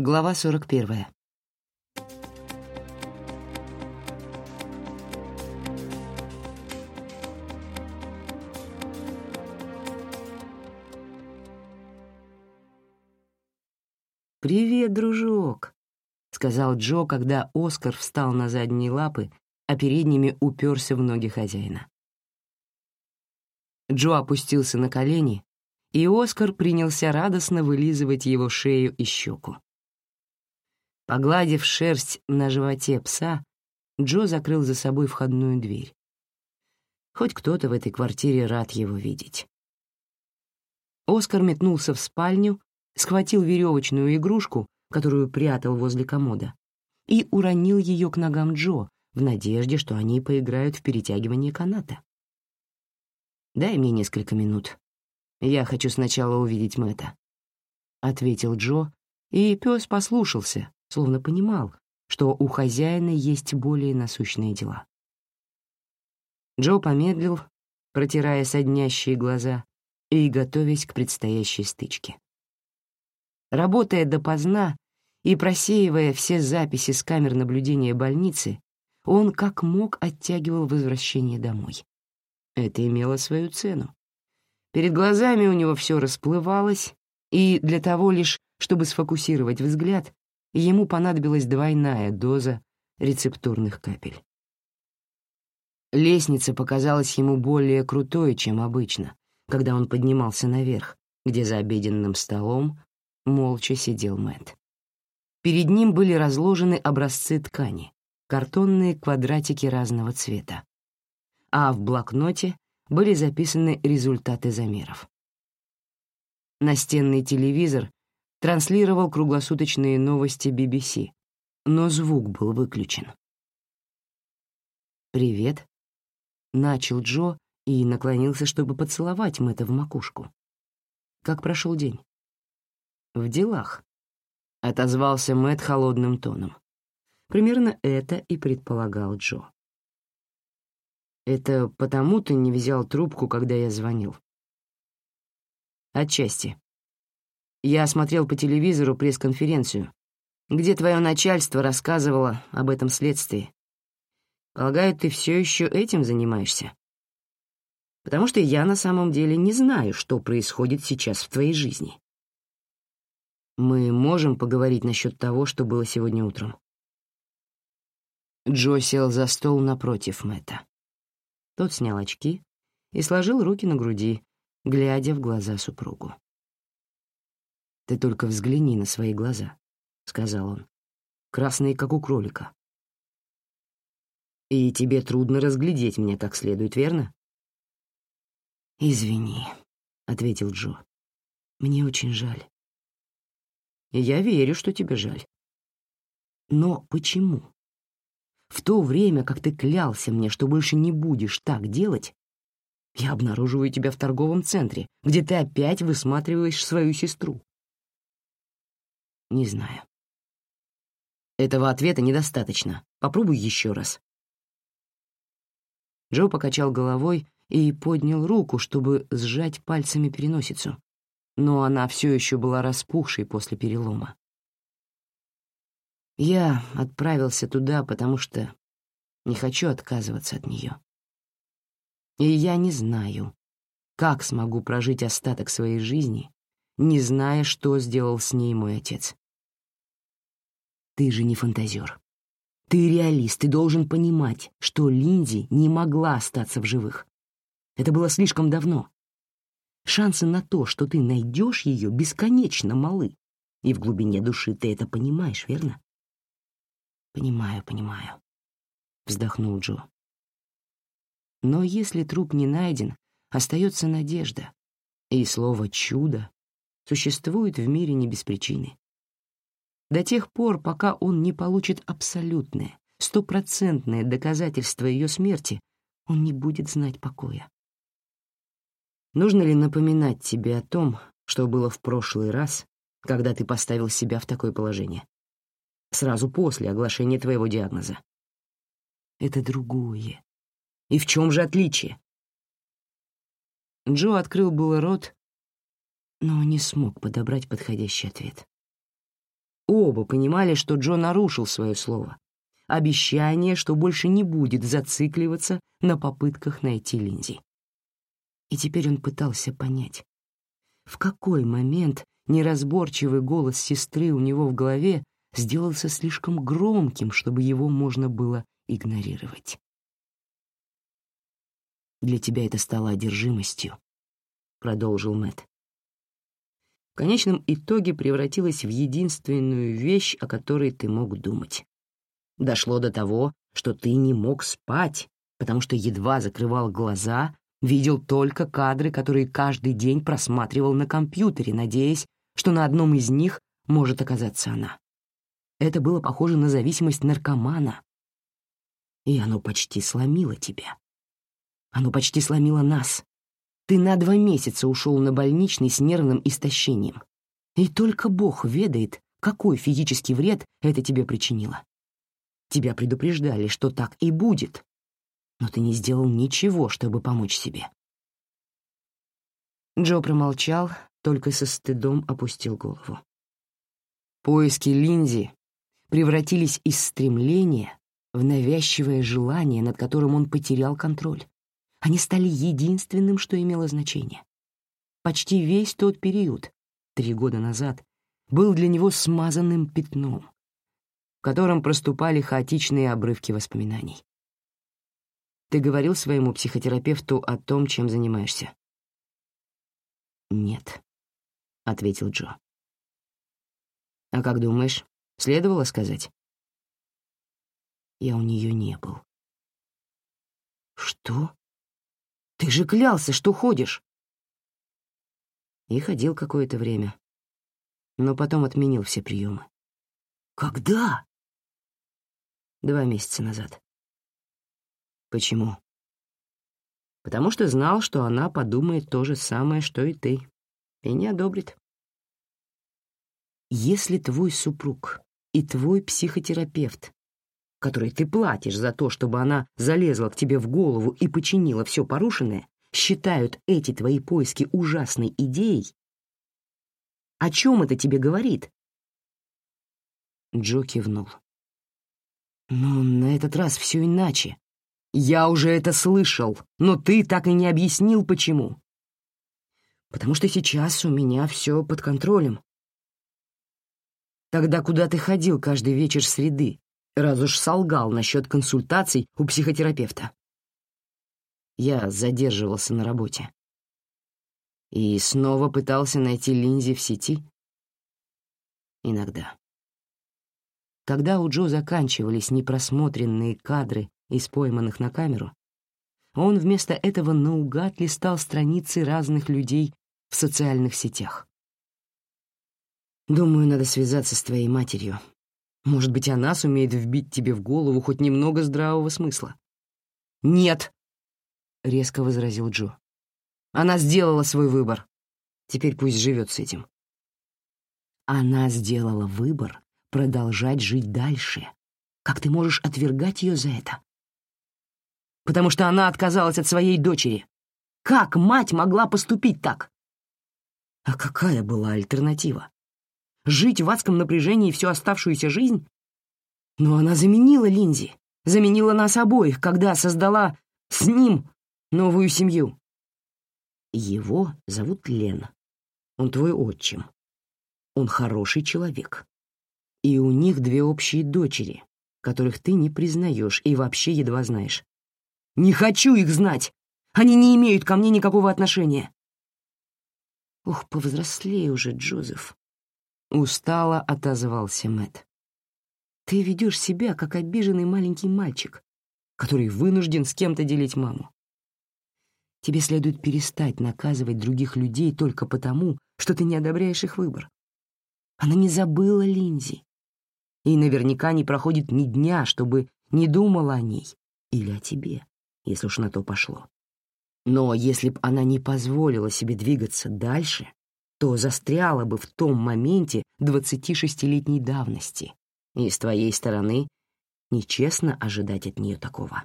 Глава 41. «Привет, дружок», — сказал Джо, когда Оскар встал на задние лапы, а передними уперся в ноги хозяина. Джо опустился на колени, и Оскар принялся радостно вылизывать его шею и щеку. Погладив шерсть на животе пса, Джо закрыл за собой входную дверь. Хоть кто-то в этой квартире рад его видеть. Оскар метнулся в спальню, схватил веревочную игрушку, которую прятал возле комода, и уронил ее к ногам Джо в надежде, что они поиграют в перетягивание каната. «Дай мне несколько минут. Я хочу сначала увидеть Мэтта», — ответил Джо, и пес послушался, словно понимал, что у хозяина есть более насущные дела. Джо помедлил, протирая соднящие глаза и готовясь к предстоящей стычке. Работая допоздна и просеивая все записи с камер наблюдения больницы, он как мог оттягивал возвращение домой. Это имело свою цену. Перед глазами у него все расплывалось, и для того лишь, чтобы сфокусировать взгляд, ему понадобилась двойная доза рецептурных капель. Лестница показалась ему более крутой, чем обычно, когда он поднимался наверх, где за обеденным столом молча сидел Мэтт. Перед ним были разложены образцы ткани, картонные квадратики разного цвета, а в блокноте были записаны результаты замеров. Настенный телевизор транслировал круглосуточные новости BBC, но звук был выключен. «Привет», — начал Джо и наклонился, чтобы поцеловать Мэтта в макушку. «Как прошел день?» «В делах», — отозвался Мэтт холодным тоном. Примерно это и предполагал Джо. «Это потому ты не взял трубку, когда я звонил?» «Отчасти», я смотрел по телевизору пресс-конференцию, где твое начальство рассказывало об этом следствии. Полагаю, ты все еще этим занимаешься? Потому что я на самом деле не знаю, что происходит сейчас в твоей жизни. Мы можем поговорить насчет того, что было сегодня утром. Джо сел за стол напротив Мэтта. Тот снял очки и сложил руки на груди, глядя в глаза супругу. «Ты только взгляни на свои глаза», — сказал он. «Красные, как у кролика». «И тебе трудно разглядеть меня как следует, верно?» «Извини», — ответил Джо. «Мне очень жаль». «Я верю, что тебе жаль». «Но почему? В то время, как ты клялся мне, что больше не будешь так делать, я обнаруживаю тебя в торговом центре, где ты опять высматриваешь свою сестру. Не знаю. Этого ответа недостаточно. Попробуй еще раз. Джо покачал головой и поднял руку, чтобы сжать пальцами переносицу, но она все еще была распухшей после перелома. Я отправился туда, потому что не хочу отказываться от нее. И я не знаю, как смогу прожить остаток своей жизни, не зная, что сделал с ней мой отец. Ты же не фантазер. Ты реалист, ты должен понимать, что Линди не могла остаться в живых. Это было слишком давно. Шансы на то, что ты найдешь ее, бесконечно малы. И в глубине души ты это понимаешь, верно? Понимаю, понимаю, вздохнул Джо. Но если труп не найден, остается надежда. И слово «чудо» существует в мире не без причины. До тех пор, пока он не получит абсолютное, стопроцентное доказательство ее смерти, он не будет знать покоя. Нужно ли напоминать тебе о том, что было в прошлый раз, когда ты поставил себя в такое положение? Сразу после оглашения твоего диагноза. Это другое. И в чем же отличие? Джо открыл было рот, но не смог подобрать подходящий ответ. Оба понимали, что Джо нарушил свое слово. Обещание, что больше не будет зацикливаться на попытках найти Линзи. И теперь он пытался понять, в какой момент неразборчивый голос сестры у него в голове сделался слишком громким, чтобы его можно было игнорировать. «Для тебя это стало одержимостью», — продолжил Мэтт в конечном итоге превратилась в единственную вещь, о которой ты мог думать. Дошло до того, что ты не мог спать, потому что едва закрывал глаза, видел только кадры, которые каждый день просматривал на компьютере, надеясь, что на одном из них может оказаться она. Это было похоже на зависимость наркомана. И оно почти сломило тебя. Оно почти сломило нас. Ты на два месяца ушел на больничный с нервным истощением. И только Бог ведает, какой физический вред это тебе причинило. Тебя предупреждали, что так и будет, но ты не сделал ничего, чтобы помочь себе. Джо промолчал, только со стыдом опустил голову. Поиски Линзи превратились из стремления в навязчивое желание, над которым он потерял контроль. Они стали единственным, что имело значение. Почти весь тот период, три года назад, был для него смазанным пятном, в котором проступали хаотичные обрывки воспоминаний. «Ты говорил своему психотерапевту о том, чем занимаешься?» «Нет», — ответил Джо. «А как думаешь, следовало сказать?» Я у нее не был. «Что?» Ты же клялся, что ходишь. И ходил какое-то время, но потом отменил все приемы. Когда? Два месяца назад. Почему? Потому что знал, что она подумает то же самое, что и ты, и не одобрит. Если твой супруг и твой психотерапевт которой ты платишь за то, чтобы она залезла к тебе в голову и починила все порушенное, считают эти твои поиски ужасной идеей, о чем это тебе говорит?» Джо кивнул. «Но на этот раз все иначе. Я уже это слышал, но ты так и не объяснил, почему. Потому что сейчас у меня все под контролем. Тогда куда ты ходил каждый вечер среды, раз уж солгал насчет консультаций у психотерапевта. Я задерживался на работе. И снова пытался найти Линзи в сети? Иногда. Когда у Джо заканчивались непросмотренные кадры из пойманных на камеру, он вместо этого наугад листал страницы разных людей в социальных сетях. «Думаю, надо связаться с твоей матерью», может быть, она сумеет вбить тебе в голову хоть немного здравого смысла. «Нет!» — резко возразил Джо. «Она сделала свой выбор. Теперь пусть живет с этим». Она сделала выбор продолжать жить дальше. Как ты можешь отвергать ее за это? Потому что она отказалась от своей дочери. Как мать могла поступить так? А какая была альтернатива? Жить в адском напряжении всю оставшуюся жизнь? Но она заменила Линзи, заменила нас обоих, когда создала с ним новую семью. Его зовут Лен. Он твой отчим. Он хороший человек. И у них две общие дочери, которых ты не признаешь и вообще едва знаешь. Не хочу их знать! Они не имеют ко мне никакого отношения. Ох, повзрослей уже, Джозеф. Устало отозвался Мэт. Ты ведешь себя, как обиженный маленький мальчик, который вынужден с кем-то делить маму. Тебе следует перестать наказывать других людей только потому, что ты не одобряешь их выбор. Она не забыла Линзи. И наверняка не проходит ни дня, чтобы не думала о ней или о тебе, если уж на то пошло. Но если б она не позволила себе двигаться дальше, то застряла бы в том моменте 26-летней давности, и с твоей стороны нечестно ожидать от нее такого.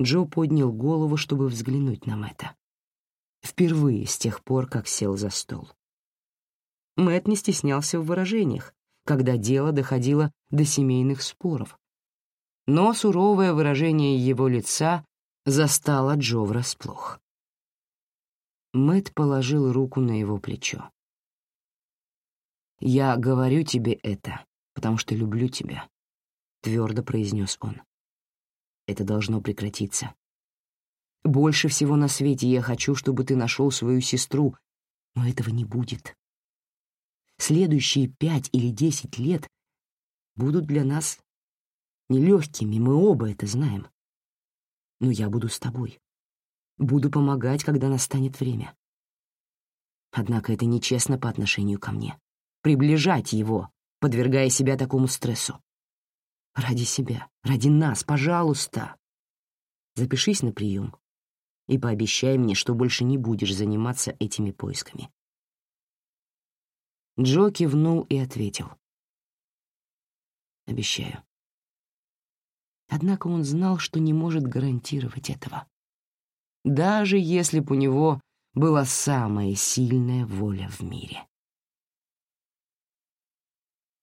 Джо поднял голову, чтобы взглянуть на Мэтта. Впервые с тех пор, как сел за стол. Мэтт не стеснялся в выражениях, когда дело доходило до семейных споров. Но суровое выражение его лица застало Джо врасплох. Мэтт положил руку на его плечо. «Я говорю тебе это, потому что люблю тебя», — твердо произнес он. «Это должно прекратиться. Больше всего на свете я хочу, чтобы ты нашел свою сестру, но этого не будет. Следующие пять или десять лет будут для нас нелегкими, мы оба это знаем. Но я буду с тобой. Буду помогать, когда настанет время. Однако это нечестно по отношению ко мне. Приближать его, подвергая себя такому стрессу. Ради себя, ради нас, пожалуйста. Запишись на прием и пообещай мне, что больше не будешь заниматься этими поисками». Джо кивнул и ответил. «Обещаю». Однако он знал, что не может гарантировать этого. Даже если бы у него была самая сильная воля в мире.